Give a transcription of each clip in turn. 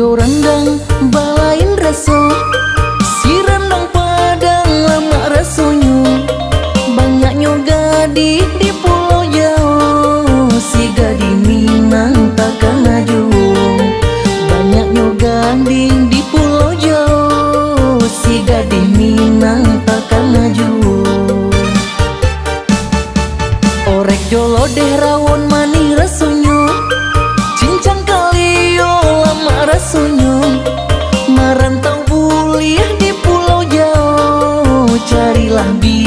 Bojo rendang balain reso. Si rendang padang lama resonyo Banyaknya gadih di be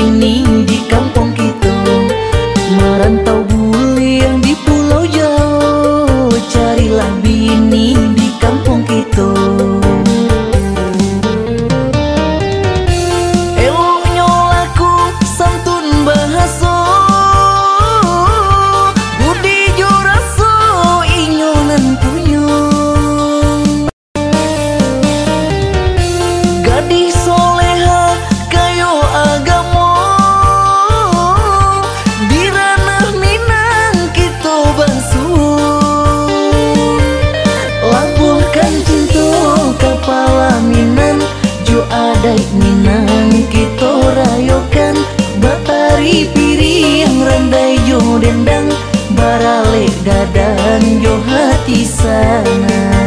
Daik Minang kita rayokan Batari piri yang randai jo dendang Barale dadang jo hati sana.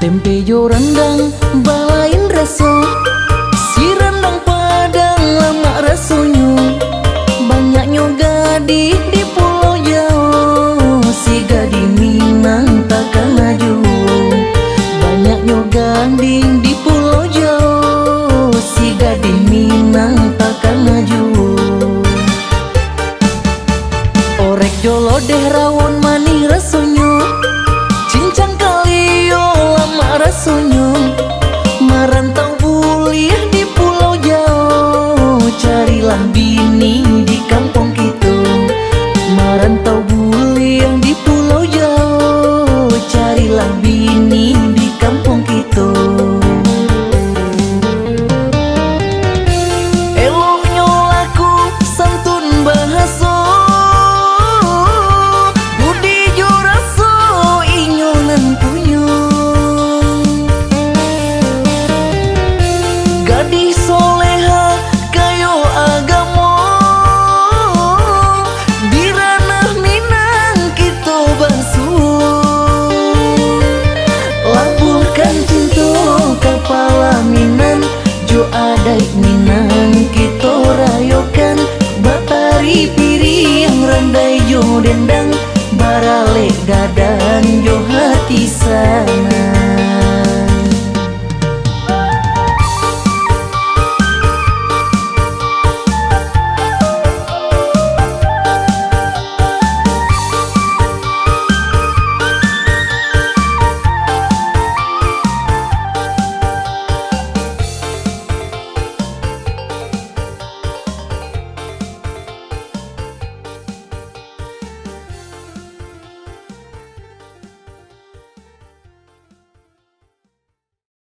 Tempe yo rendang balain reso. Si rendang padang lama rasonyo Banyaknya gadih di pulau jauh Si gadih Minang takkan maju. Banyaknya nyoga di pulau jauh Si gadih Minang takkan maju.